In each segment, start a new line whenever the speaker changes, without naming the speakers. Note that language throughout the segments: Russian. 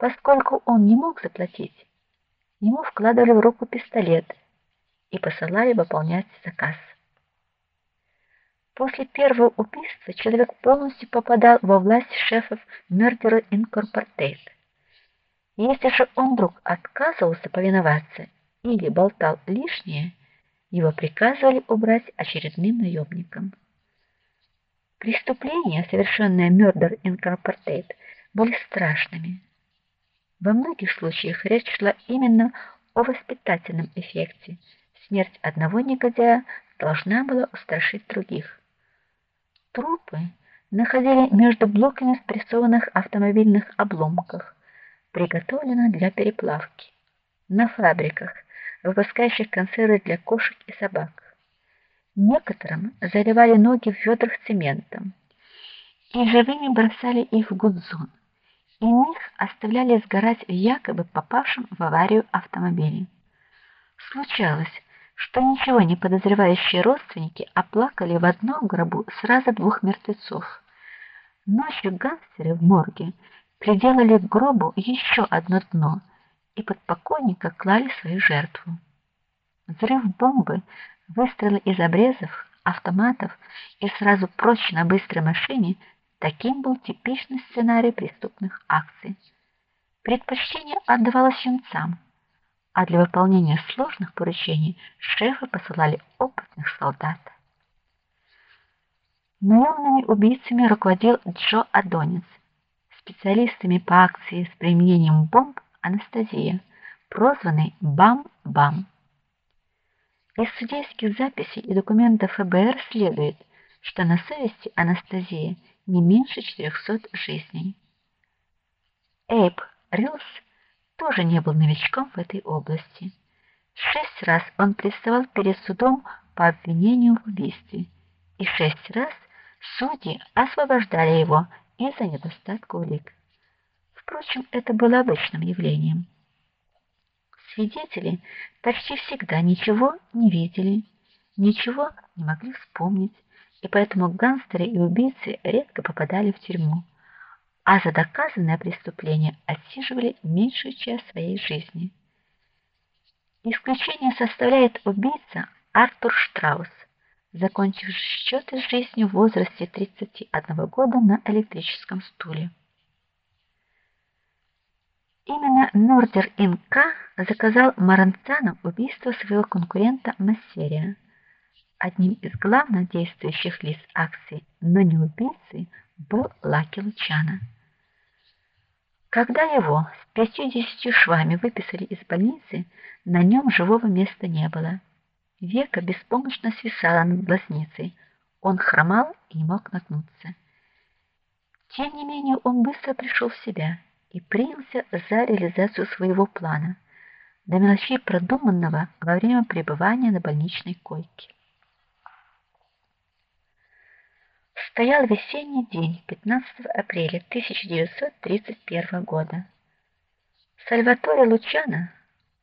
Поскольку он не мог заплатить, ему вкладывали в руку пистолет и посылали выполнять заказ. После первого убийства человек полностью попадал во власть шефов Murder Incorporated. Если же он вдруг отказывался повиноваться или болтал лишнее, его приказывали убрать очередным наемником. Преступления, совершенные Murder Incorporated, были страшными. Во многих случаях речь шла именно о воспитательном эффекте. Смерть одного негодяя должна была устрашить других. Трупы находили между блоками спрессованных автомобильных обломков, приготовленных для переплавки, на фабриках, выпускающих консервы для кошек и собак. Некоторым заливали ноги в ведрах цементом и живыми бросали их в гудзон. Иных оставляли сгорать в якобы попавшем в аварию автомобиле. Случалось, что ничего не подозревающие родственники оплакали в одном гробу сразу двух мертвецов. Ночью гангстеры в морге приделали к гробу еще одно дно и под покойника клали свою жертву. Взрыв бомбы, выстрелы из обрезов, автоматов и сразу прочь на быстрой машине таким был типичный сценарий преступных акций. Предпочтение отдавалось юнцам а для выполнения сложных поручений шефы посылали опытных солдат. Наемными убийцами руководил Джо Адонис, специалистами по акции с применением бомб Анастасия, прозванный Бам-Бам. Из судейских записей и документов ФБР следует, что на совести Анастасии не меньше 400 жизней. Эйб Рилс тоже не был новичком в этой области. Шесть раз он представал перед судом по обвинению в убийстве, и шесть раз судьи освобождали его из-за недостатка улик. Впрочем, это было обычным явлением. Свидетели почти всегда ничего не видели, ничего не могли вспомнить, и поэтому гангстеры и убийцы редко попадали в тюрьму а за доказанное преступление отсиживали меньшую часть своей жизни. Исключение составляет убийца Артур Штраус, закончивший счеты с жизнью в возрасте 31 года на электрическом стуле. Именно Нордер Инка заказал Маранцану убийство своего конкурента Массерия. Одним из главных действующих лиц акции, но не убийцей, был Лаки Лучана. Когда его с пятьюдесятью швами выписали из больницы, на нем живого места не было. Века беспомощно свисало над глазницей. Он хромал и не мог нагнуться. Тем не менее, он быстро пришел в себя и принялся за реализацию своего плана, до мелочей продуманного во время пребывания на больничной койке. Стоял весенний день 15 апреля 1931 года. Сальваторе Лучано,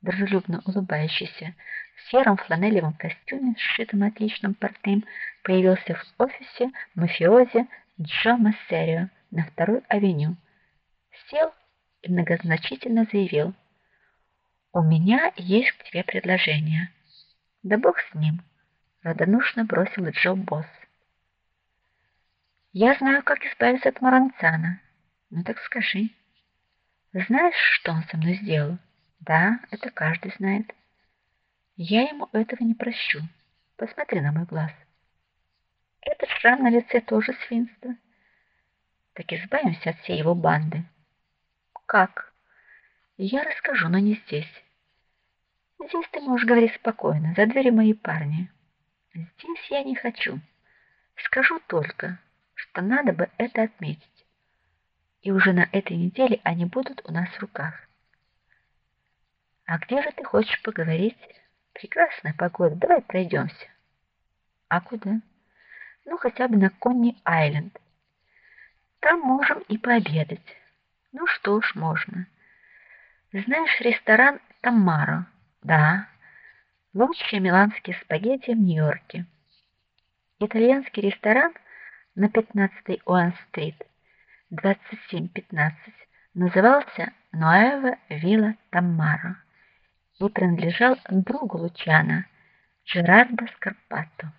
дружелюбно улыбающийся, в сером фланелевом костюме, сшитом отличным портным, появился в офисе мафиози Джо Массерио на второй авеню. Сел и многозначительно заявил: "У меня есть к тебе предложение". "Да бог с ним", радушно бросил Джо Босс. Я знаю, как избавиться от Маранцана. Ну так скажи. Знаешь, что он со мной сделал? Да, это каждый знает. Я ему этого не прощу. Посмотри на мой глаз. Этот шрам на лице тоже свинство. Так избавимся от всей его банды. Как? Я расскажу, но не здесь. Здесь ты можешь говорить спокойно, за дверью мои парни. Здесь я не хочу. Скажу только, что надо бы это отметить. И уже на этой неделе они будут у нас в руках. А где же ты хочешь поговорить? Прекрасная погода, давай пройдемся. А куда? Ну, хотя бы на Конни-Айленд. Там можем и пообедать. Ну что ж, можно. Знаешь ресторан Тамаро? Да. Лучшие миланские спагетти в Нью-Йорке. Итальянский ресторан на 15-й Уан-стрит, 2715, назывался Ноэва Вилла Таммаро и принадлежал другу Лучана, Джерардо Скарпато.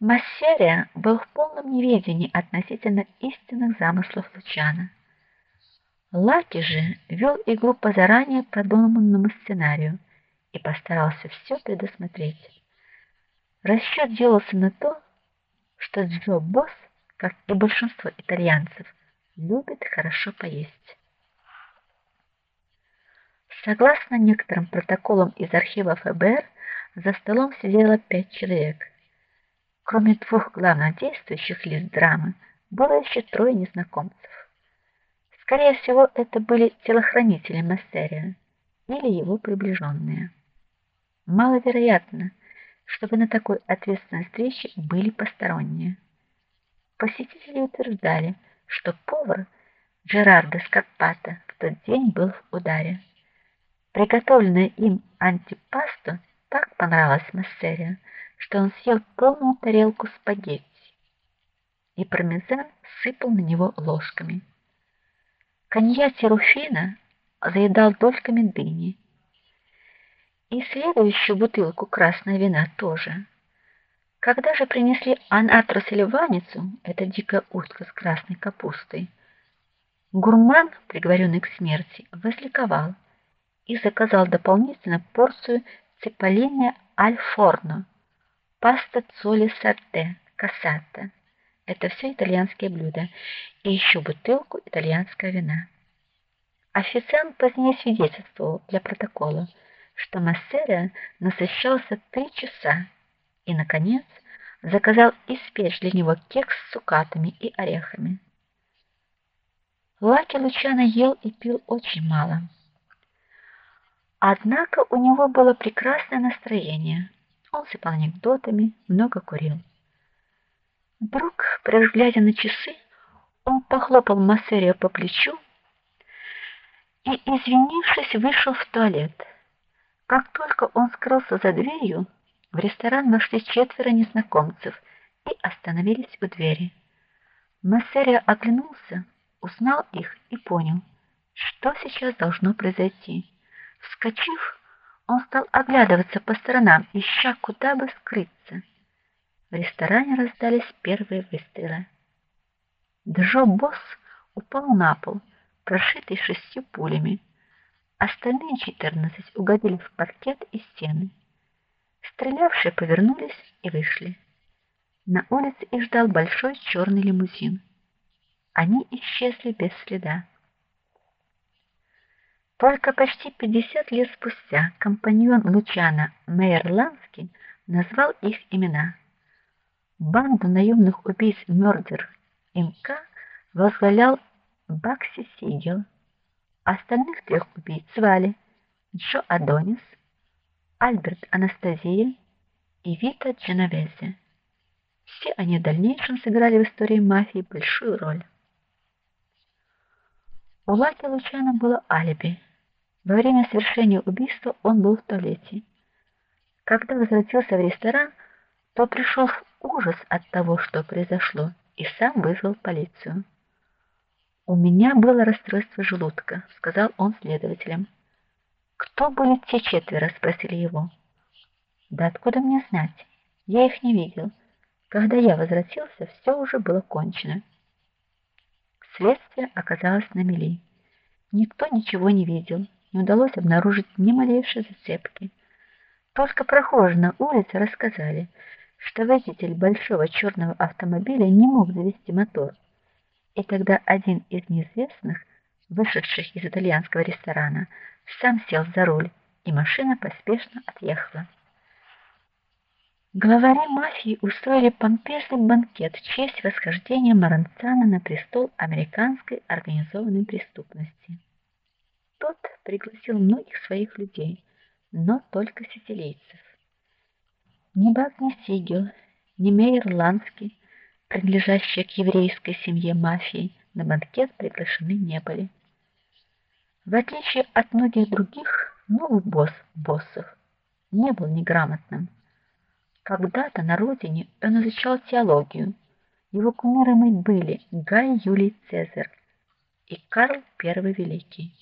Массерия был в полном неведении относительно истинных замыслов Лучана. Лаки же вел игру по заранее продуманному сценарию и постарался все предусмотреть. Расчет делался на то, что Джо Босс, как и большинство итальянцев, любит хорошо поесть. Согласно некоторым протоколам из архива ФБР, за столом сидело пять человек. Кроме двух главных действующих лиц драмы, было еще трое незнакомцев. Скорее всего, это были телохранители Массерия или его приближенные. Маловероятно, чтобы на такой ответственной встрече были посторонние. Посетители утверждали, что повар Джерардо Скарпата в тот день был в ударе. Приготовленное им антипасто так понравилось Массерию, что он съел полную тарелку спагетти, и пармезан сыпал на него ложками. Коньяк Руфина заедал дольками дыни. И следующую бутылку красного вина тоже. Когда же принесли анатру сельваницу, это дикая утка с красной капустой, гурман, приговоренный к смерти, возликовал и заказал дополнительно порцию цепполине аль форно, паста цоли сарте, кассата. Это все итальянские блюда. И еще бутылку итальянского вина. Официант позднее свидетельствовал для протокола, что Массера насыщался три часа и наконец заказал испечь для него кекс с цукатами и орехами. Лаки Лучано ел и пил очень мало. Однако у него было прекрасное настроение. Он сыпал анекдотами, много курил. Вдруг, глядя на часы, он похлопал Массерия по плечу и, извинившись, вышел в туалет. Как только он скрылся за дверью, в ресторан вошли четверо незнакомцев и остановились у двери. Массерия оглянулся, узнал их и понял, что сейчас должно произойти. Вскочив, он стал оглядываться по сторонам, ища куда бы скрыться. В ресторане раздались первые выстрелы. Джо Босс упал на пол, прошитый шестью пулями. Остальные четырнадцать угодили в паркет и стены. Стрелявшие повернулись и вышли. На улице их ждал большой черный лимузин. Они исчезли без следа. Только почти 50 лет спустя компаньон Лучана Мейерландский назвал их имена. Банду наемных убийц Мёрдер МК возглавлял Бакси Сигел. Остальных трех убийц звали Джо Адонис, Альберт Анастасия и Вита Дженовезе. Все они в дальнейшем сыграли в истории мафии большую роль. У Лаки Лучана было алиби. Во время совершения убийства он был в туалете. Когда возвратился в ресторан, то пришел ужас от того, что произошло, и сам вызвал полицию. У меня было расстройство желудка, сказал он следователям. Кто были те четверо, спросили его. Да откуда мне знать? Я их не видел. Когда я возвратился, все уже было кончено. Следствие оказалось на мели. Никто ничего не видел, не удалось обнаружить ни малейшей зацепки. Только прохожие на улице рассказали, что водитель большого черного автомобиля не мог завести мотор. И тогда один из неизвестных, вышедших из итальянского ресторана, сам сел за руль, и машина поспешно отъехала. Главари мафии устроили помпезный банкет в честь восхождения Маранцана на престол американской организованной преступности. Тот пригласил многих своих людей, но только сицилийцев. Ни Багни Сигел, ни Мейер Ланский, принадлежащие к еврейской семье мафии, на банкет приглашены не были. В отличие от многих других, новый босс боссов не был неграмотным. Когда-то на родине он изучал теологию. Его кумирами были Гай Юлий Цезарь и Карл I Великий.